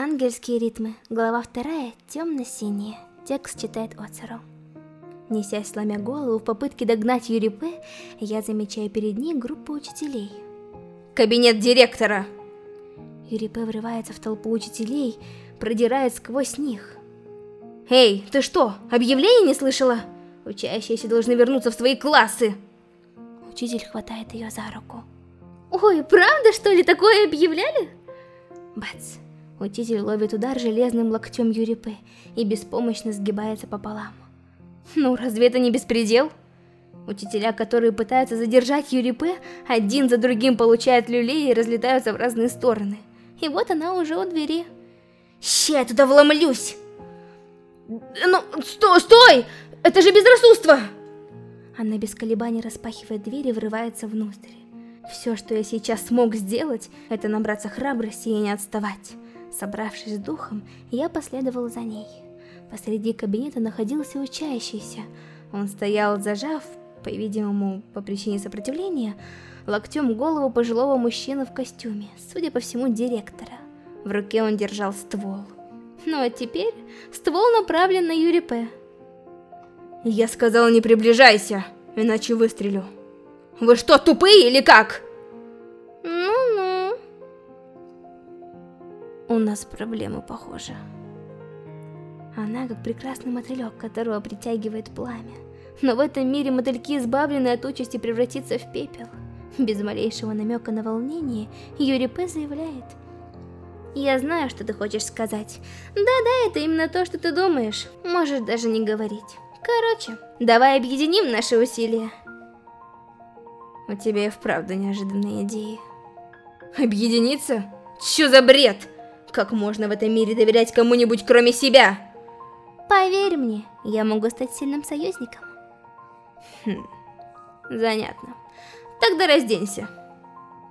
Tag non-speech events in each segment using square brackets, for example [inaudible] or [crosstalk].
Ангельские ритмы. Глава вторая. Темно-синяя. Текст читает Оцеру. Несясь, сломя голову в попытке догнать Юрипе, я замечаю перед ней группу учителей. Кабинет директора! Юрипе врывается в толпу учителей, продирает сквозь них. Эй, ты что, объявление не слышала? Учащиеся должны вернуться в свои классы! Учитель хватает ее за руку. Ой, правда что ли, такое объявляли? Бац! Учитель ловит удар железным локтем Юрипе и беспомощно сгибается пополам. Ну, разве это не беспредел? Учителя, которые пытаются задержать Юрипе, один за другим получают люлей и разлетаются в разные стороны. И вот она уже у двери. Ща я туда вломлюсь! Ну, стой, стой! Это же безрассудство! Она без колебаний распахивает дверь и врывается внутрь. Все, что я сейчас смог сделать, это набраться храбрости и не отставать. Собравшись с духом, я последовал за ней. Посреди кабинета находился учащийся. Он стоял, зажав, по-видимому, по причине сопротивления, локтем голову пожилого мужчины в костюме, судя по всему, директора. В руке он держал ствол. Ну а теперь ствол направлен на Юри П. Я сказал, не приближайся, иначе выстрелю. Вы что, тупые или как? У нас проблемы, похоже. Она как прекрасный мотылек, которого притягивает пламя. Но в этом мире мотыльки избавлены от участи превратиться в пепел. Без малейшего намека на волнение, Юри П. заявляет. Я знаю, что ты хочешь сказать. Да-да, это именно то, что ты думаешь. Можешь даже не говорить. Короче, давай объединим наши усилия. У тебя и вправду неожиданные идеи. Объединиться? Чё за бред? Как можно в этом мире доверять кому-нибудь кроме себя? Поверь мне, я могу стать сильным союзником. Хм, занятно. Тогда разденься.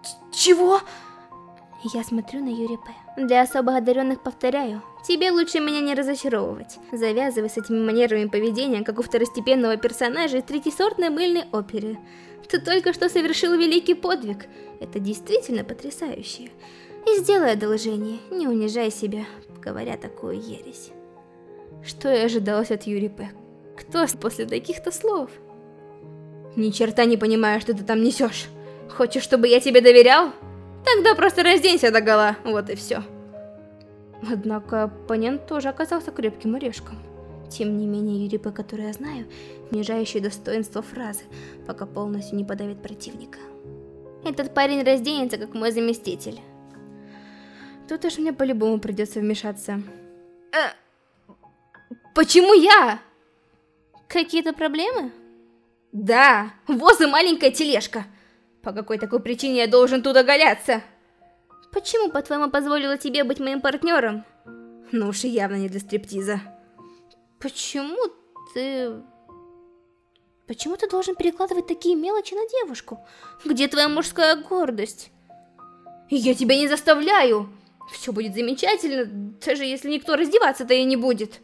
Ч чего? Я смотрю на Юри П. Для особо одаренных повторяю, тебе лучше меня не разочаровывать. Завязывай с этими манерами поведения, как у второстепенного персонажа из третьесортной мыльной оперы. Ты только что совершил великий подвиг. Это действительно потрясающе. И сделай одолжение, не унижай себя, говоря такую ересь. Что и ожидалось от Юри П. Кто после таких-то слов? Ни черта не понимаю, что ты там несешь. Хочешь, чтобы я тебе доверял? Тогда просто разденься до гола, вот и все. Однако оппонент тоже оказался крепким орешком. Тем не менее, Юри П, который я знаю, снижающий достоинство фразы, пока полностью не подавит противника. Этот парень разденется, как мой заместитель. Тут уж мне по-любому придется вмешаться. Э, почему я? Какие-то проблемы? Да, воз и маленькая тележка. По какой такой причине я должен тут оголяться? Почему, по-твоему, позволила тебе быть моим партнером? Ну уж и явно не для стриптиза. Почему ты... Почему ты должен перекладывать такие мелочи на девушку? Где твоя мужская гордость? Я тебя не заставляю! Все будет замечательно, даже если никто раздеваться-то и не будет.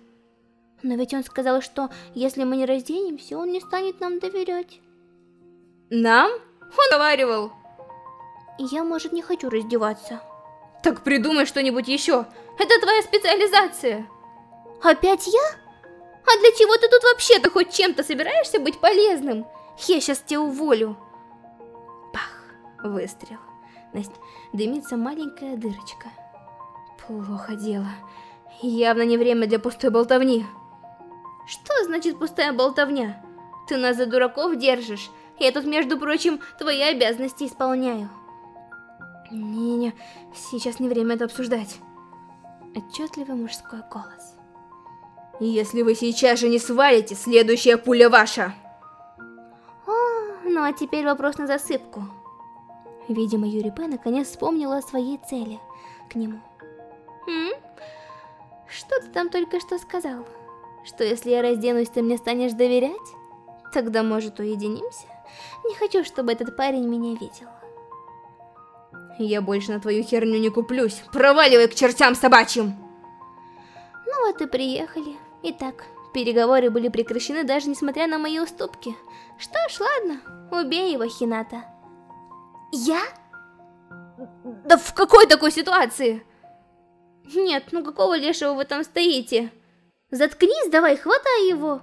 Но ведь он сказал, что если мы не разденемся, он не станет нам доверять. Нам? Он говорил. Я, может, не хочу раздеваться. Так придумай что-нибудь еще. Это твоя специализация. Опять я? А для чего ты тут вообще-то хоть чем-то собираешься быть полезным? Я сейчас тебя уволю. Пах, выстрел. Настя, дымится маленькая дырочка. Плохо дело. Явно не время для пустой болтовни. Что значит пустая болтовня? Ты нас за дураков держишь. Я тут, между прочим, твои обязанности исполняю. Не-не, сейчас не время это обсуждать. Отчетливый мужской голос. Если вы сейчас же не свалите, следующая пуля ваша. О, ну а теперь вопрос на засыпку. Видимо, Юри П. наконец вспомнила о своей цели к нему. М? Что ты там только что сказал? Что если я разденусь, ты мне станешь доверять? Тогда, может, уединимся? Не хочу, чтобы этот парень меня видел. Я больше на твою херню не куплюсь. Проваливай к чертям собачьим! Ну вот и приехали. Итак, переговоры были прекращены даже несмотря на мои уступки. Что ж, ладно, убей его, Хината. Я? Да в какой такой ситуации? Нет, ну какого лешего вы там стоите? Заткнись, давай, хватай его!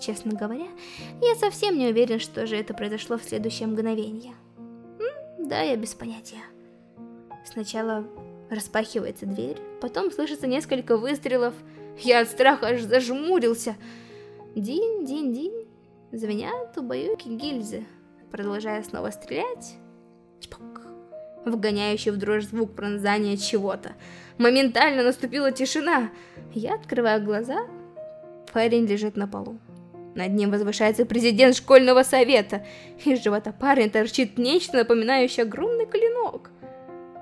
Честно говоря, я совсем не уверен, что же это произошло в следующее мгновение. М да, я без понятия. Сначала распахивается дверь, потом слышится несколько выстрелов. Я от страха аж зажмурился. Динь-динь-динь. Звенят убаюки гильзы. Продолжая снова стрелять. Чпок. Вгоняющий в дрожь звук пронзания чего-то. Моментально наступила тишина. Я открываю глаза. Парень лежит на полу. Над ним возвышается президент школьного совета. Из живота парня торчит нечто, напоминающее огромный клинок.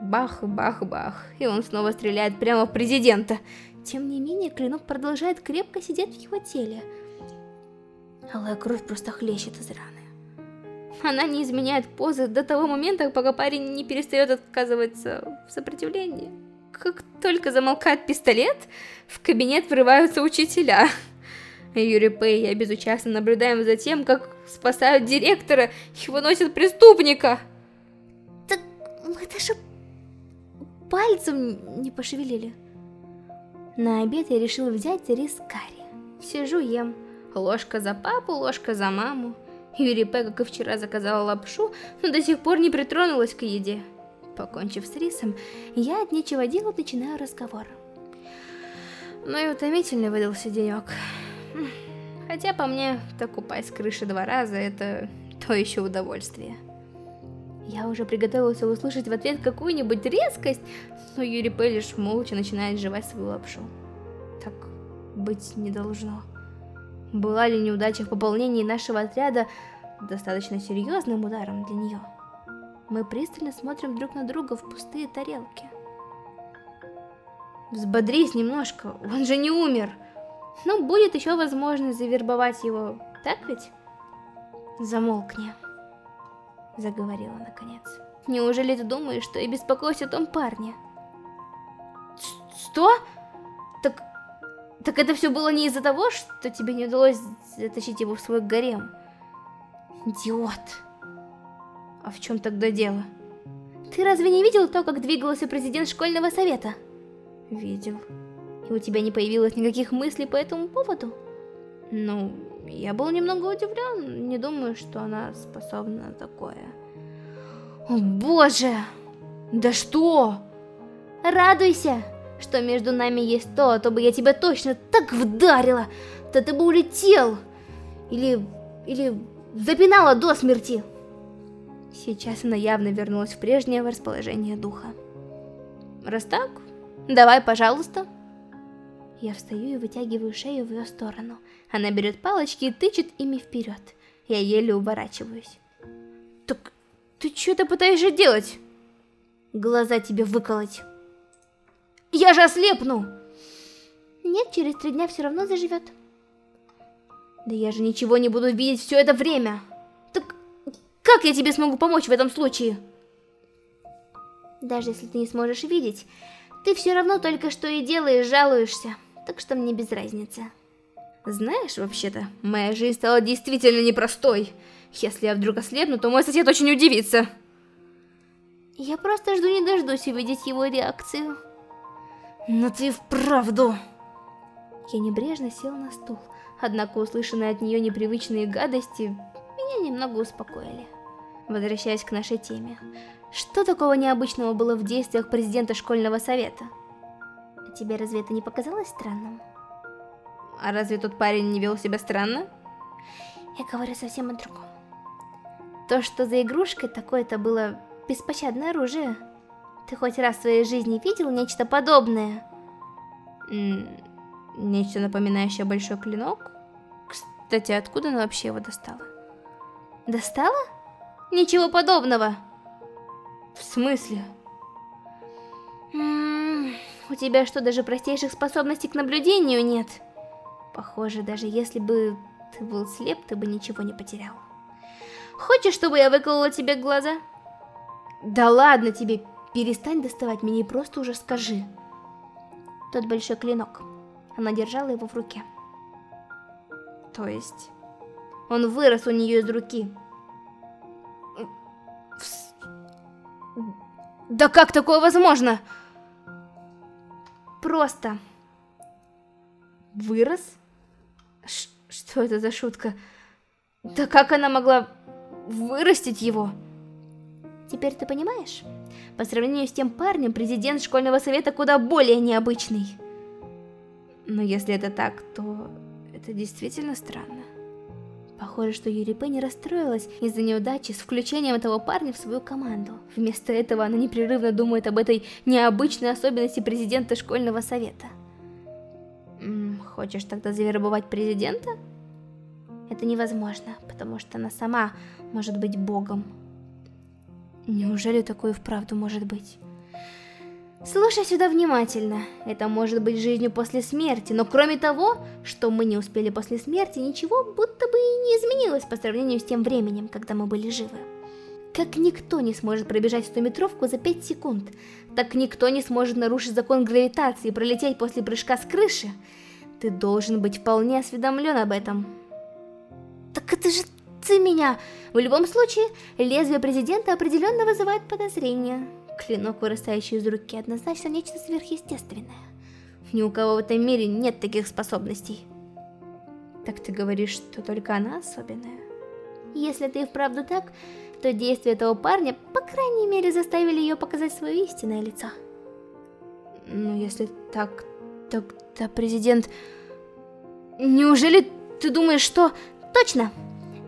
Бах, бах, бах. И он снова стреляет прямо в президента. Тем не менее, клинок продолжает крепко сидеть в его теле. Алая кровь просто хлещет из раны. Она не изменяет позы до того момента, пока парень не перестает отказываться в сопротивлении. Как только замолкает пистолет, в кабинет врываются учителя. Юрий Пэй и я безучастно наблюдаем за тем, как спасают директора и выносят преступника. Так мы даже пальцем не пошевелили. На обед я решила взять рис карри. Сижу, ем. Ложка за папу, ложка за маму. Юрий П, как и вчера, заказала лапшу, но до сих пор не притронулась к еде. Покончив с рисом, я от нечего делать начинаю разговор. Ну и утомительный выдался денек. Хотя по мне, так упасть с крыши два раза, это то еще удовольствие. Я уже приготовился услышать в ответ какую-нибудь резкость, но Юрий П лишь молча начинает жевать свою лапшу. Так быть не должно. Была ли неудача в пополнении нашего отряда достаточно серьезным ударом для нее? Мы пристально смотрим друг на друга в пустые тарелки. Взбодрись немножко, он же не умер. Но будет еще возможность завербовать его, так ведь? Замолкни, заговорила наконец. Неужели ты думаешь, что я беспокоюсь о том парне? Что? Так так это все было не из-за того, что тебе не удалось затащить его в свой гарем. Идиот. А в чем тогда дело? Ты разве не видел то, как двигался президент школьного совета? Видел. И у тебя не появилось никаких мыслей по этому поводу? Ну, я был немного удивлен. Не думаю, что она способна на такое. О боже! Да что? Радуйся! Что между нами есть то, а то бы я тебя точно так вдарила, то ты бы улетел. Или... или запинала до смерти. Сейчас она явно вернулась в прежнее расположение духа. Раз так, давай, пожалуйста. Я встаю и вытягиваю шею в ее сторону. Она берет палочки и тычет ими вперед. Я еле уворачиваюсь. Так ты что-то пытаешься делать? Глаза тебе выколоть. Я же ослепну! Нет, через три дня все равно заживет. Да я же ничего не буду видеть все это время. Так как я тебе смогу помочь в этом случае? Даже если ты не сможешь видеть, ты все равно только что и делаешь, жалуешься. Так что мне без разницы. Знаешь, вообще-то, моя жизнь стала действительно непростой. Если я вдруг ослепну, то мой сосед очень удивится. Я просто жду не дождусь увидеть его реакцию. Но ты вправду... Я небрежно сел на стул, однако услышанные от нее непривычные гадости меня немного успокоили. Возвращаясь к нашей теме, что такого необычного было в действиях президента школьного совета? А тебе разве это не показалось странным? А разве тот парень не вел себя странно? Я говорю совсем о другом. То, что за игрушкой такое-то было беспощадное оружие. Ты хоть раз в своей жизни видел нечто подобное? М нечто напоминающее большой клинок? Кстати, откуда она вообще его достала? Достала? Ничего подобного. В смысле? -м, у тебя что, даже простейших способностей к наблюдению нет? Похоже, даже если бы ты был слеп, ты бы ничего не потерял. Хочешь, чтобы я выколола тебе глаза? Да ладно тебе, Перестань доставать меня и просто уже скажи. Тот большой клинок. Она держала его в руке. То есть... Он вырос у нее из руки. Да как такое возможно? просто... Вырос? Ш что это за шутка? Да как она могла вырастить его? Теперь ты понимаешь? По сравнению с тем парнем, президент школьного совета куда более необычный. Но если это так, то это действительно странно. Похоже, что Юрипе не расстроилась из-за неудачи с включением этого парня в свою команду. Вместо этого она непрерывно думает об этой необычной особенности президента школьного совета. М -м, хочешь тогда завербовать президента? Это невозможно, потому что она сама может быть богом. Неужели такое вправду может быть? Слушай сюда внимательно. Это может быть жизнью после смерти, но кроме того, что мы не успели после смерти, ничего будто бы и не изменилось по сравнению с тем временем, когда мы были живы. Как никто не сможет пробежать 100-метровку за 5 секунд, так никто не сможет нарушить закон гравитации и пролететь после прыжка с крыши. Ты должен быть вполне осведомлен об этом. Так это же ты меня! В любом случае, лезвие президента определенно вызывает подозрения. Клинок, вырастающий из руки, однозначно нечто сверхъестественное. Ни у кого в этом мире нет таких способностей. Так ты говоришь, что только она особенная? Если ты и вправду так, то действия этого парня, по крайней мере, заставили ее показать свое истинное лицо. Ну, если так, тогда президент... Неужели ты думаешь, что... Точно!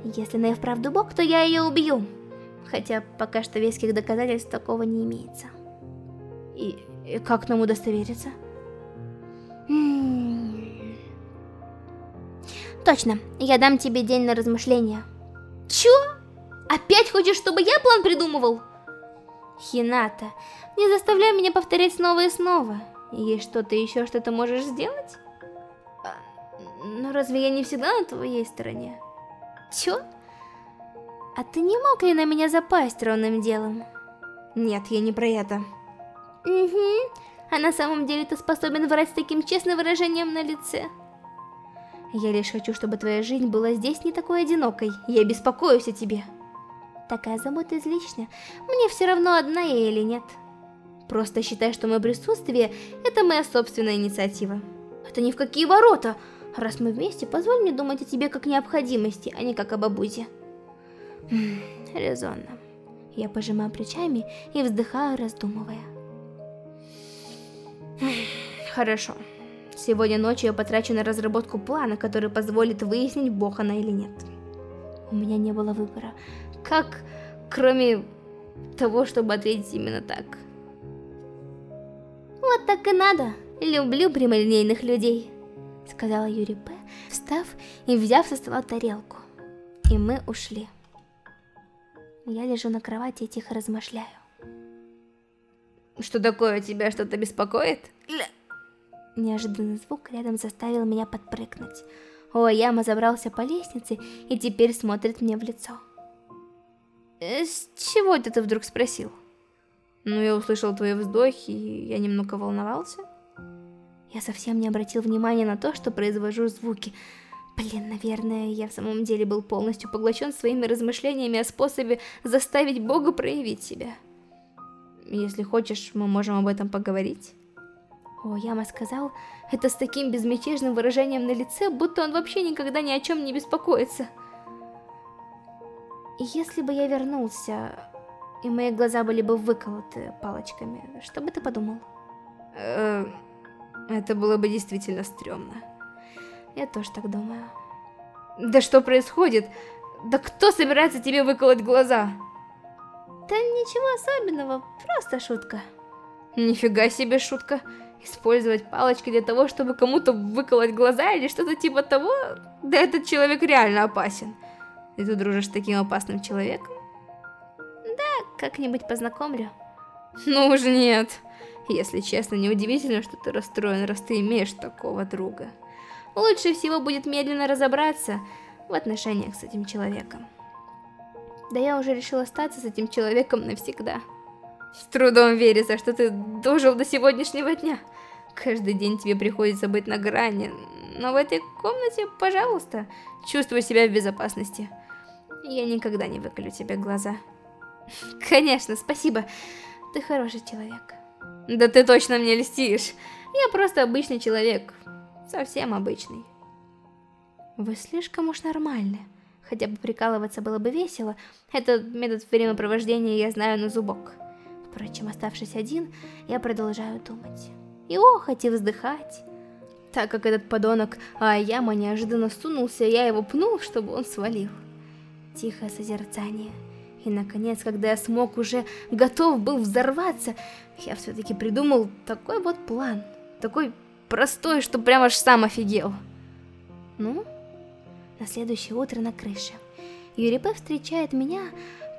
Если она и вправду бог, то я ее убью хотя пока что веских доказательств такого не имеется. И, и как нам удостовериться? Точно, я дам тебе день на размышления. Чё? Опять хочешь, чтобы я план придумывал? Хината, не заставляй меня повторять снова и снова. Есть что-то еще, что ты можешь сделать? А, но разве я не всегда на твоей стороне? Чё? А ты не мог ли на меня запасть ровным делом? Нет, я не про это. Угу. А на самом деле ты способен врать с таким честным выражением на лице. Я лишь хочу, чтобы твоя жизнь была здесь не такой одинокой. Я беспокоюсь о тебе. Такая забота излишня. Мне все равно, одна я или нет. Просто считай, что мое присутствие – это моя собственная инициатива. Это ни в какие ворота. Раз мы вместе, позволь мне думать о тебе как необходимости, а не как об обузе. Резонно. Я пожимаю плечами и вздыхаю, раздумывая. Хорошо. Сегодня ночью я потрачу на разработку плана, который позволит выяснить, бог она или нет. У меня не было выбора. Как, кроме того, чтобы ответить именно так? Вот так и надо. Люблю прямолинейных людей, сказала Юрий П, встав и взяв со стола тарелку. И мы ушли. Я лежу на кровати и тихо размышляю. Что такое, тебя что-то беспокоит? Неожиданный звук рядом заставил меня подпрыгнуть. Ояма забрался по лестнице и теперь смотрит мне в лицо. Э, с чего это ты вдруг спросил? Ну, я услышал твои вздохи, и я немного волновался. Я совсем не обратил внимания на то, что произвожу звуки, Блин, наверное, я в самом деле был полностью поглощен своими размышлениями о способе заставить Бога проявить себя. Если хочешь, мы можем об этом поговорить. О, Яма сказал это с таким безмятежным выражением на лице, будто он вообще никогда ни о чем не беспокоится. Если бы я вернулся, и мои глаза были бы выколоты палочками, что бы ты подумал? Э -э это было бы действительно стрёмно. Я тоже так думаю. Да что происходит? Да кто собирается тебе выколоть глаза? Да ничего особенного, просто шутка. Нифига себе шутка. Использовать палочки для того, чтобы кому-то выколоть глаза или что-то типа того? Да этот человек реально опасен. И ты дружишь с таким опасным человеком? Да, как-нибудь познакомлю. Ну уж нет. Если честно, неудивительно, что ты расстроен, раз ты имеешь такого друга лучше всего будет медленно разобраться в отношениях с этим человеком. Да я уже решил остаться с этим человеком навсегда. С трудом верится, что ты дожил до сегодняшнего дня. Каждый день тебе приходится быть на грани, но в этой комнате, пожалуйста, чувствуй себя в безопасности. Я никогда не выколю тебе глаза. [laughs] Конечно, спасибо. Ты хороший человек. Да ты точно мне льстишь. Я просто обычный человек. Совсем обычный. Вы слишком уж нормальны. Хотя бы прикалываться было бы весело, этот метод времяпровождения я знаю на зубок. Впрочем, оставшись один, я продолжаю думать. И охоть, и вздыхать. Так как этот подонок Аяма неожиданно сунулся, я его пнул, чтобы он свалил. Тихое созерцание. И наконец, когда я смог, уже готов был взорваться, я все-таки придумал такой вот план. Такой простой, что прямо аж сам офигел. Ну, на следующее утро на крыше. Юрипе встречает меня,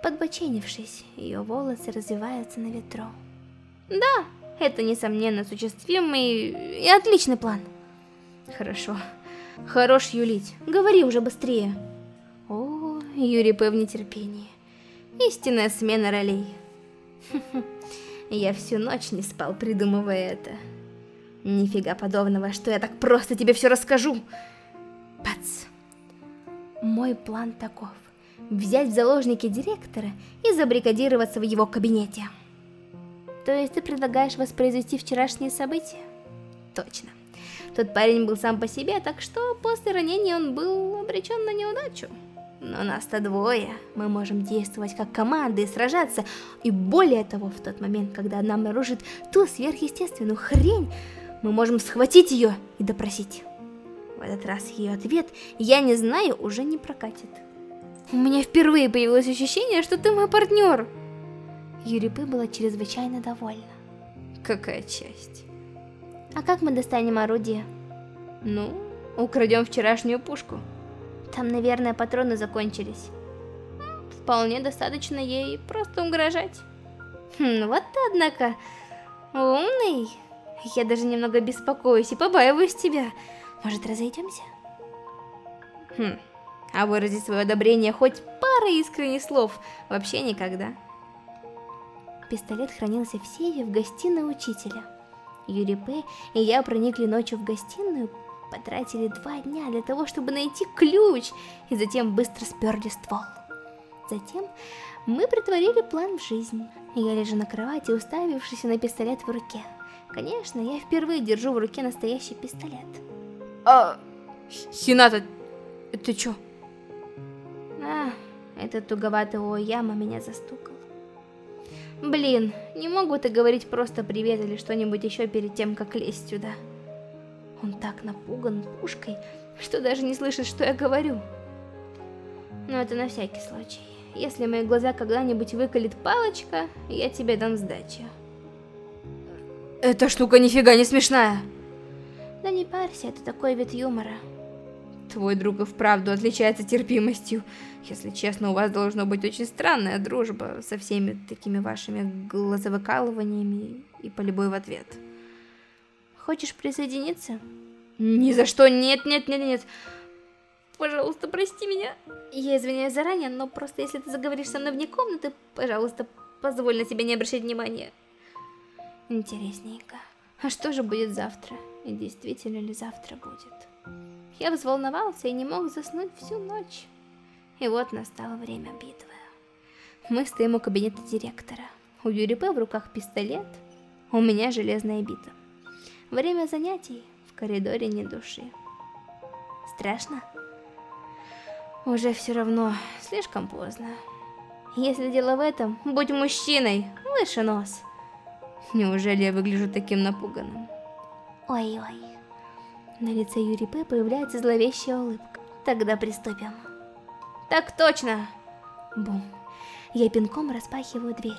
подбоченившись. Ее волосы развиваются на ветру. Да, это, несомненно, осуществимый и отличный план. Хорошо. Хорош юлить. Говори уже быстрее. О, Юрипе в нетерпении. Истинная смена ролей. [laughs] Я всю ночь не спал, придумывая это. Нифига подобного, что я так просто тебе все расскажу. Пац. Мой план таков. Взять в заложники директора и забрикадироваться в его кабинете. То есть ты предлагаешь воспроизвести вчерашние события? Точно. Тот парень был сам по себе, так что после ранения он был обречен на неудачу. Но нас-то двое, мы можем действовать как команда и сражаться. И более того, в тот момент, когда она обнаружит ту сверхъестественную хрень, мы можем схватить ее и допросить. В этот раз ее ответ «я не знаю» уже не прокатит. У меня впервые появилось ощущение, что ты мой партнер. Юрипы была чрезвычайно довольна. Какая часть? А как мы достанем орудие? Ну, украдем вчерашнюю пушку. Там, наверное, патроны закончились. Вполне достаточно ей просто угрожать. Хм, вот ты, однако, умный. Я даже немного беспокоюсь и побаиваюсь тебя. Может, разойдемся? Хм, а выразить свое одобрение хоть парой искренних слов вообще никогда. Пистолет хранился в сейфе в гостиной учителя. Юрий П. и я проникли ночью в гостиную, потратили два дня для того, чтобы найти ключ, и затем быстро сперли ствол. Затем мы притворили план в жизнь. Я лежу на кровати, уставившись на пистолет в руке. Конечно, я впервые держу в руке настоящий пистолет. А, Хината, ты чё? А, этот туговатый Ояма меня застукал. Блин, не могут и говорить просто привет или что-нибудь еще перед тем, как лезть сюда. Он так напуган пушкой, что даже не слышит, что я говорю. Но это на всякий случай. Если мои глаза когда-нибудь выколет палочка, я тебе дам сдачу. Эта штука нифига не смешная. Да не парься, это такой вид юмора. Твой друг и вправду отличается терпимостью. Если честно, у вас должно быть очень странная дружба со всеми такими вашими глазовыкалываниями и полюбой в ответ. Хочешь присоединиться? Ни за что, нет, нет, нет, нет. Пожалуйста, прости меня. Я извиняюсь заранее, но просто если ты заговоришь со мной вне комнаты, пожалуйста, позволь на себя не обращать внимания. Интересненько. А что же будет завтра? И действительно ли завтра будет? Я взволновался и не мог заснуть всю ночь. И вот настало время битвы. Мы стоим у кабинета директора. У Юрипе в руках пистолет, у меня железная бита. Время занятий, в коридоре ни души. Страшно? Уже все равно, слишком поздно. Если дело в этом, будь мужчиной, выше нос. Неужели я выгляжу таким напуганным? Ой-ой. На лице Юрий П. появляется зловещая улыбка. Тогда приступим. Так точно. Бум. Я пинком распахиваю дверь.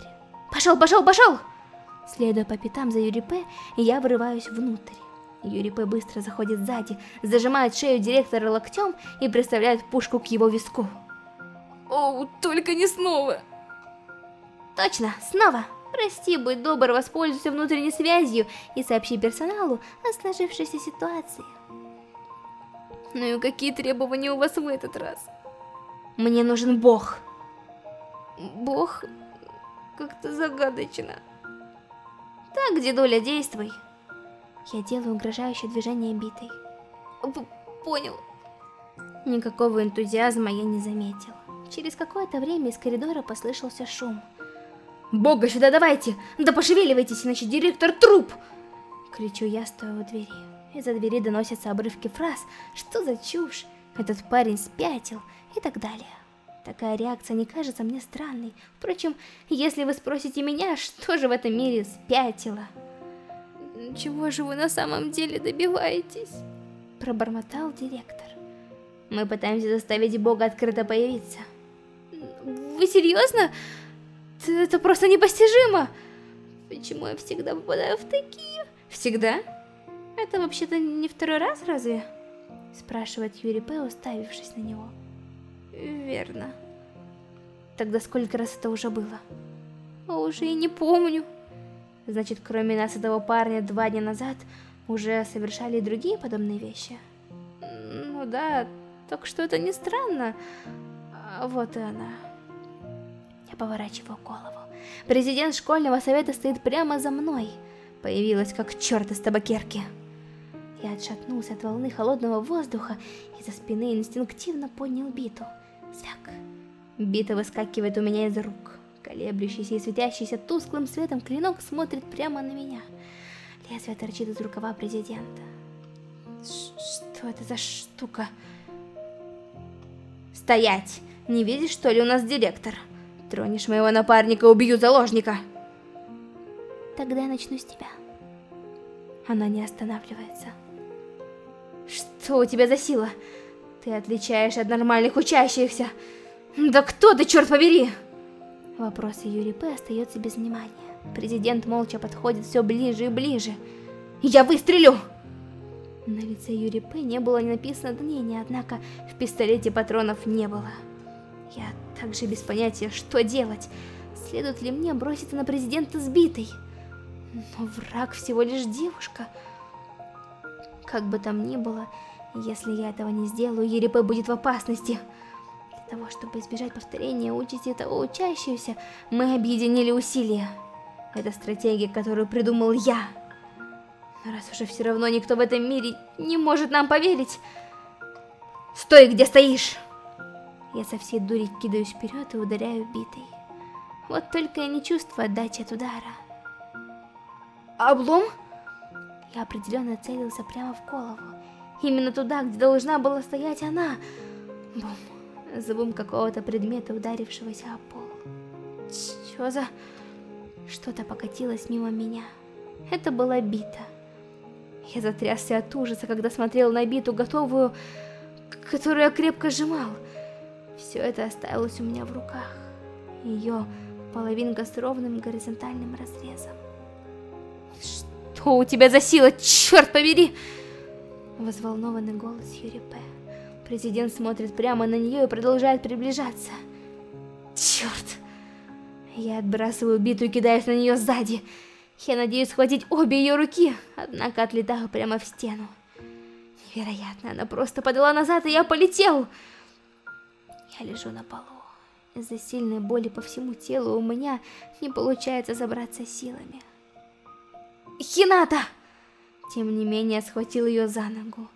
Пошел, пошел, пошел! Следуя по пятам за Юрий П., я врываюсь внутрь. Юрий П. быстро заходит сзади, зажимает шею директора локтем и приставляет пушку к его виску. О, только не снова. Точно, снова. Прости, будь добр, воспользуйся внутренней связью и сообщи персоналу о сложившейся ситуации. Ну и какие требования у вас в этот раз? Мне нужен бог. Бог? Как-то загадочно. Так, дедуля, действуй. Я делаю угрожающее движение битой. П Понял. Никакого энтузиазма я не заметил. Через какое-то время из коридора послышался шум. «Бога сюда давайте! Да пошевеливайтесь, иначе директор труп!» Кричу я, стоя у двери. Из-за двери доносятся обрывки фраз «Что за чушь?», «Этот парень спятил» и так далее. Такая реакция не кажется мне странной. Впрочем, если вы спросите меня, что же в этом мире спятило? Чего же вы на самом деле добиваетесь? Пробормотал директор. Мы пытаемся заставить Бога открыто появиться. Вы серьезно? Это просто непостижимо! Почему я всегда попадаю в такие? Всегда? Это вообще-то не второй раз, разве? Спрашивает Юрий П, уставившись на него. Верно. Тогда сколько раз это уже было? Уже и не помню. Значит, кроме нас этого парня два дня назад уже совершали и другие подобные вещи? Ну да, так что это не странно. А вот и она. Я поворачиваю голову. Президент школьного совета стоит прямо за мной. Появилась как черт из табакерки. Я отшатнулся от волны холодного воздуха и за спины инстинктивно поднял биту. Звяк. Бита выскакивает у меня из рук. Колеблющийся и светящийся тусклым светом клинок смотрит прямо на меня. Лезвие торчит из рукава президента. Что это за штука? Стоять! Не видишь, что ли, у нас директор? Тронешь моего напарника, убью заложника. Тогда я начну с тебя. Она не останавливается. Что у тебя за сила? Ты отличаешь от нормальных учащихся. Да кто ты, черт побери? Вопросы Юрий П. остается без внимания. Президент молча подходит все ближе и ближе. Я выстрелю! На лице Юрий П. не было ни написано мнения, однако в пистолете патронов не было. Я также без понятия, что делать. Следует ли мне броситься на президента сбитой? Но враг всего лишь девушка. Как бы там ни было, если я этого не сделаю, Ерепе будет в опасности. Для того, чтобы избежать повторения участи того учащегося, мы объединили усилия. Это стратегия, которую придумал я. Но раз уже все равно никто в этом мире не может нам поверить... Стой, где стоишь! Я со всей дури кидаюсь вперед и ударяю битой. Вот только я не чувствую отдачи от удара. Облом? Я определенно целился прямо в голову. Именно туда, где должна была стоять она. Бум. Звук какого-то предмета, ударившегося о пол. Чё за... Что-то покатилось мимо меня. Это была бита. Я затрясся от ужаса, когда смотрел на биту, готовую, которую я крепко сжимал. Все это оставилось у меня в руках. Ее половинка с ровным горизонтальным разрезом. «Что у тебя за сила, черт побери!» Возволнованный голос Юри П. Президент смотрит прямо на нее и продолжает приближаться. Черт! Я отбрасываю биту и кидаюсь на нее сзади. Я надеюсь схватить обе ее руки, однако отлетаю прямо в стену. Невероятно, она просто подала назад, и я полетел. Я лежу на полу. Из-за сильной боли по всему телу у меня не получается забраться силами. Хината! Тем не менее, схватил ее за ногу.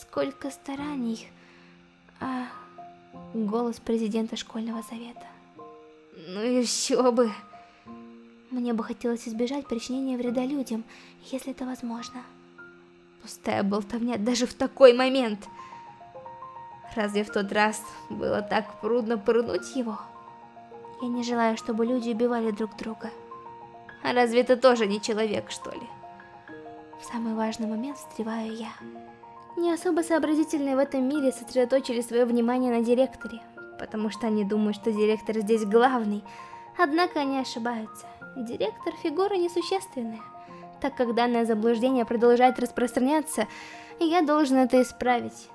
Сколько стараний, а голос президента школьного совета. Ну еще бы. Мне бы хотелось избежать причинения вреда людям, если это возможно. Пустая болтовня даже в такой момент. Разве в тот раз было так трудно пырнуть его? Я не желаю, чтобы люди убивали друг друга. А разве это тоже не человек, что ли? В самый важный момент встреваю я. Не особо сообразительные в этом мире сосредоточили свое внимание на директоре, потому что они думают, что директор здесь главный. Однако они ошибаются. Директор фигура несущественная. Так как данное заблуждение продолжает распространяться, я должен это исправить.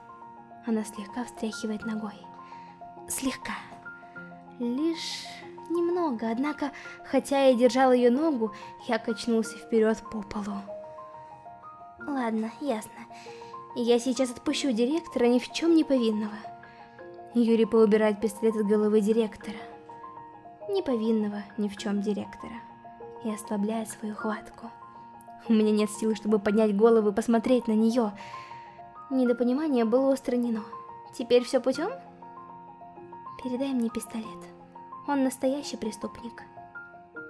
Она слегка встряхивает ногой. Слегка. Лишь немного, однако, хотя я держал ее ногу, я качнулся вперед по полу. Ладно, ясно. Я сейчас отпущу директора ни в чем не повинного. Юрий поубирает пистолет от головы директора. Не повинного ни в чем директора. И ослабляет свою хватку. У меня нет силы, чтобы поднять голову и посмотреть на нее. Недопонимание было устранено. Теперь все путем? Передай мне пистолет. Он настоящий преступник.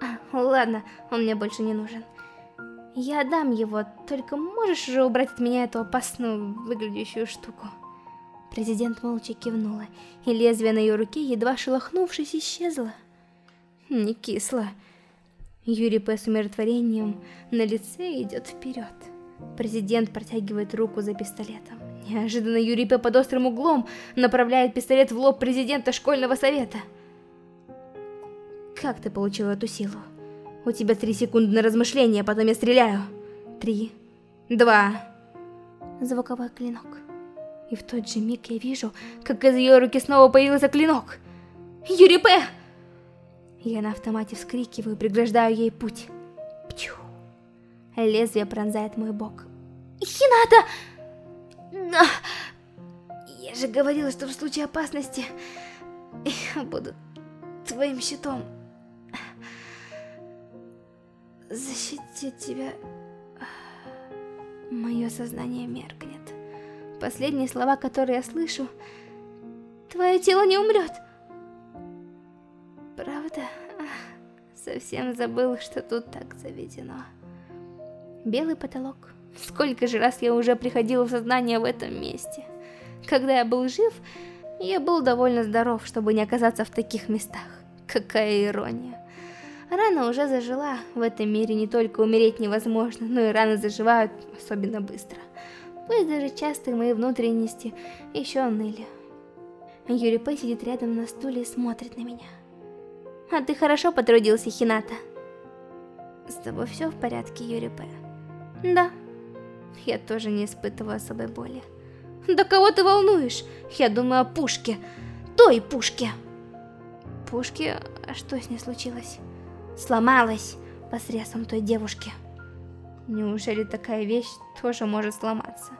А, Ладно, он мне больше не нужен. Я отдам его, только можешь уже убрать от меня эту опасную выглядящую штуку? Президент молча кивнула, и лезвие на ее руке, едва шелохнувшись, исчезло. Не кисло. Юрий П. с умиротворением на лице идет вперед. Президент протягивает руку за пистолетом. Неожиданно Юрий П. под острым углом направляет пистолет в лоб президента школьного совета. Как ты получил эту силу? У тебя три секунды на размышление, потом я стреляю. Три, два... Звуковой клинок. И в тот же миг я вижу, как из ее руки снова появился клинок. Юрий П! Я на автомате вскрикиваю, преграждаю ей путь. Пчу. Лезвие пронзает мой бок. Хината! Я же говорила, что в случае опасности [laughs] я буду твоим щитом. Защитить тебя... Мое сознание меркнет. Последние слова, которые я слышу... Твое тело не умрет. Правда? Совсем забыл, что тут так заведено. Белый потолок. Сколько же раз я уже приходила в сознание в этом месте. Когда я был жив, я был довольно здоров, чтобы не оказаться в таких местах. Какая ирония. Рана уже зажила. В этом мире не только умереть невозможно, но и раны заживают особенно быстро. Пусть даже частые мои внутренности еще ныли. Юрий П. сидит рядом на стуле и смотрит на меня. А ты хорошо потрудился, Хината. С тобой все в порядке, Юрий П? Да. Я тоже не испытываю особой боли. Да кого ты волнуешь? Я думаю о пушке. Той пушке. Пушке? А что с ней случилось? Сломалась посредством той девушки. Неужели такая вещь тоже может сломаться?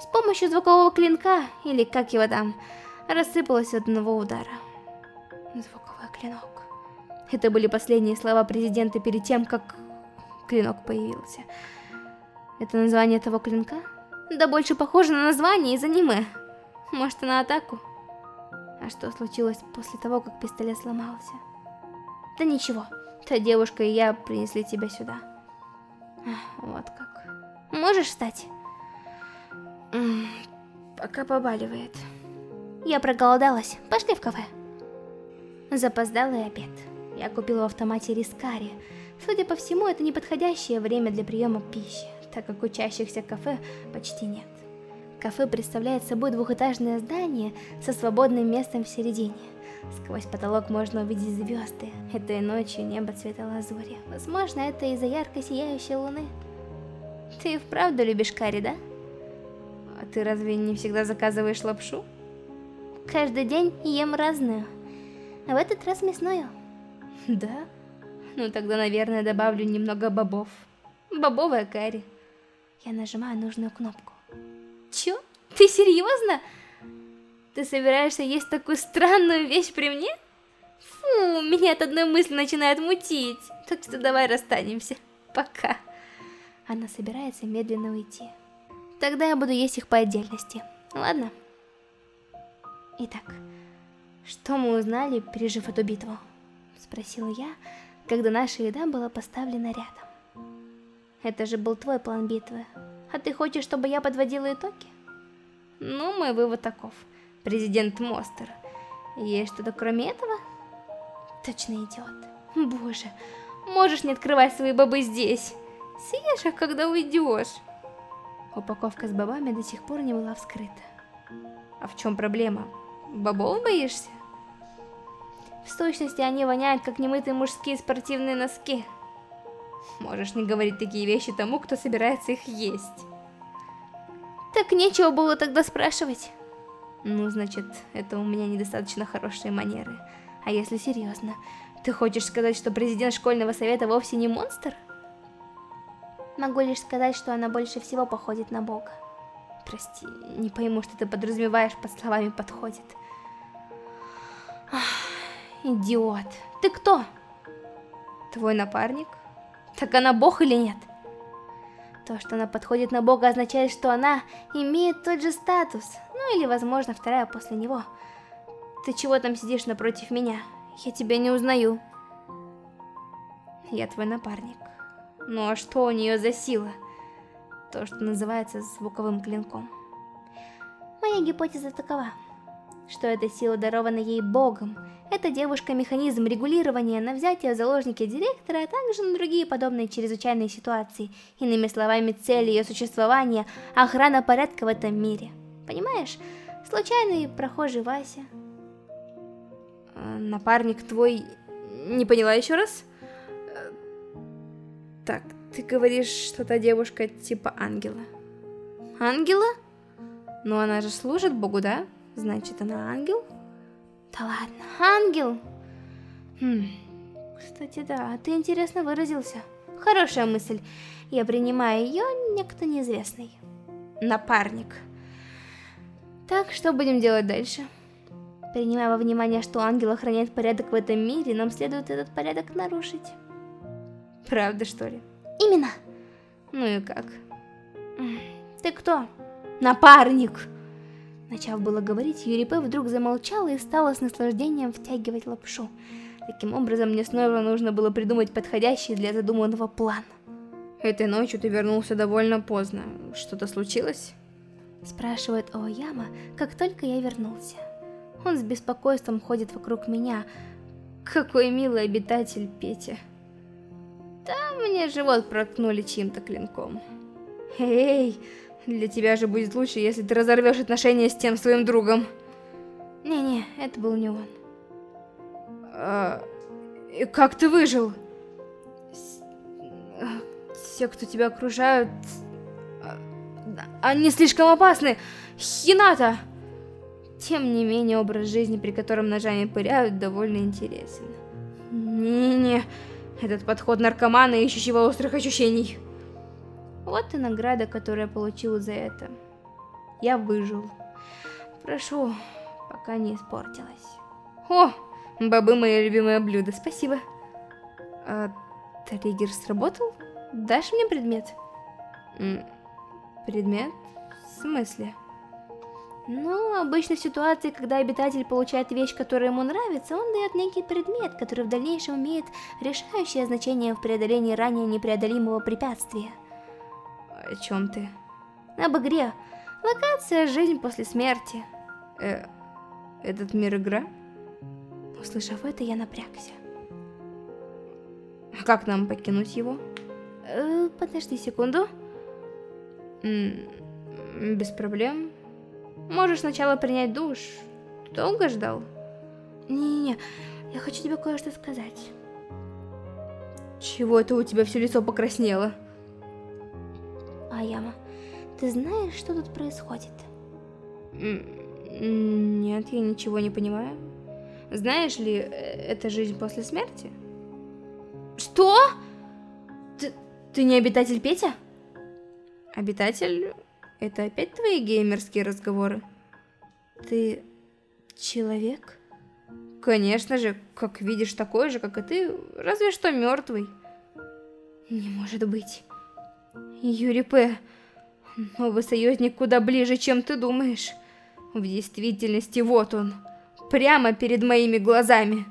С помощью звукового клинка, или как его там, рассыпалась от одного удара. Звуковой клинок. Это были последние слова президента перед тем, как клинок появился. Это название того клинка? Да больше похоже на название из аниме. Может, на атаку? А что случилось после того, как пистолет сломался? Да ничего, та девушка и я принесли тебя сюда. Вот как. Можешь встать? Пока побаливает. Я проголодалась. Пошли в кафе. Запоздалый обед. Я купила в автомате рискари. Судя по всему, это неподходящее время для приема пищи, так как учащихся кафе почти нет. Кафе представляет собой двухэтажное здание со свободным местом в середине. Сквозь потолок можно увидеть звезды. Этой ночью небо цвета лазури. Возможно, это из-за ярко сияющей луны. Ты вправду любишь карри, да? А ты разве не всегда заказываешь лапшу? Каждый день ем разную. А в этот раз мясную. Да? Ну тогда, наверное, добавлю немного бобов. Бобовая карри. Я нажимаю нужную кнопку. Чё? Ты серьезно? Ты собираешься есть такую странную вещь при мне? Фу, меня от одной мысли начинает мутить. Так что давай расстанемся. Пока. Она собирается медленно уйти. Тогда я буду есть их по отдельности. Ладно? Итак, что мы узнали, пережив эту битву? Спросила я, когда наша еда была поставлена рядом. Это же был твой план битвы. А ты хочешь, чтобы я подводила итоги? Ну, мой вывод таков. Президент Мостер. Есть что-то кроме этого? Точно идиот. Боже, можешь не открывать свои бобы здесь. Съешь их, когда уйдешь. Упаковка с бобами до сих пор не была вскрыта. А в чем проблема? Бобов боишься? В сущности, они воняют, как немытые мужские спортивные носки. Можешь не говорить такие вещи тому, кто собирается их есть. Так нечего было тогда спрашивать. Ну, значит, это у меня недостаточно хорошие манеры. А если серьезно, ты хочешь сказать, что президент школьного совета вовсе не монстр? Могу лишь сказать, что она больше всего походит на бога. Прости, не пойму, что ты подразумеваешь под словами «подходит». Ах, идиот. Ты кто? Твой напарник? Так она бог или нет? То, что она подходит на бога, означает, что она имеет тот же статус. Ну или, возможно, вторая после него. Ты чего там сидишь напротив меня? Я тебя не узнаю. я твой напарник. Ну а что у нее за сила? То, что называется звуковым клинком. Моя гипотеза такова, что эта сила дарована ей Богом. Эта девушка-механизм регулирования на взятие в заложники директора, а также на другие подобные чрезвычайные ситуации. Иными словами, цель ее существования – охрана порядка в этом мире. Понимаешь? Случайный прохожий Вася. А, напарник твой... Не поняла еще раз? Так, ты говоришь, что та девушка типа ангела. Ангела? Ну она же служит Богу, да? Значит, она ангел? Да ладно, ангел? Хм, кстати, да, ты интересно выразился. Хорошая мысль. Я принимаю ее, некто неизвестный. Напарник. Так, что будем делать дальше? Принимая во внимание, что ангел охраняет порядок в этом мире, нам следует этот порядок нарушить. Правда, что ли? Именно. Ну и как? Ты кто? Напарник. Начав было говорить, Юрипе вдруг замолчала и стала с наслаждением втягивать лапшу. Таким образом, мне снова нужно было придумать подходящий для задуманного план. Этой ночью ты вернулся довольно поздно. Что-то случилось? Спрашивает Ояма, как только я вернулся. Он с беспокойством ходит вокруг меня. Какой милый обитатель Петя. Там мне живот проткнули чьим-то клинком. Эй, для тебя же будет лучше, если ты разорвешь отношения с тем своим другом. Не-не, это был не он. А, как ты выжил? Все, кто тебя окружают, а, они слишком опасны. Хината! Тем не менее, образ жизни, при котором ножами пыряют, довольно интересен. Не-не, этот подход наркомана, ищущего острых ощущений. Вот и награда, которую я получил за это. Я выжил. Прошу, пока не испортилась. О, бобы мое любимое блюдо, спасибо. А, триггер сработал? Дашь мне предмет? М предмет? В смысле? Ну, обычно в ситуации, когда обитатель получает вещь, которая ему нравится, он дает некий предмет, который в дальнейшем имеет решающее значение в преодолении ранее непреодолимого препятствия. О чем ты? Об игре. Локация «Жизнь после смерти». Э, этот мир игра? Услышав это, я напрягся. Как нам покинуть его? Э, подожди секунду. М без проблем. Можешь сначала принять душ. Долго ждал? Не-не-не, я хочу тебе кое-что сказать. Чего это у тебя все лицо покраснело? Аяма, ты знаешь, что тут происходит? Нет, я ничего не понимаю. Знаешь ли, э, это жизнь после смерти? Что? Ты, ты не обитатель Петя? Обитатель? Это опять твои геймерские разговоры? Ты человек? Конечно же, как видишь, такой же, как и ты, разве что мертвый. Не может быть. Юрий П., новый союзник куда ближе, чем ты думаешь. В действительности, вот он, прямо перед моими глазами.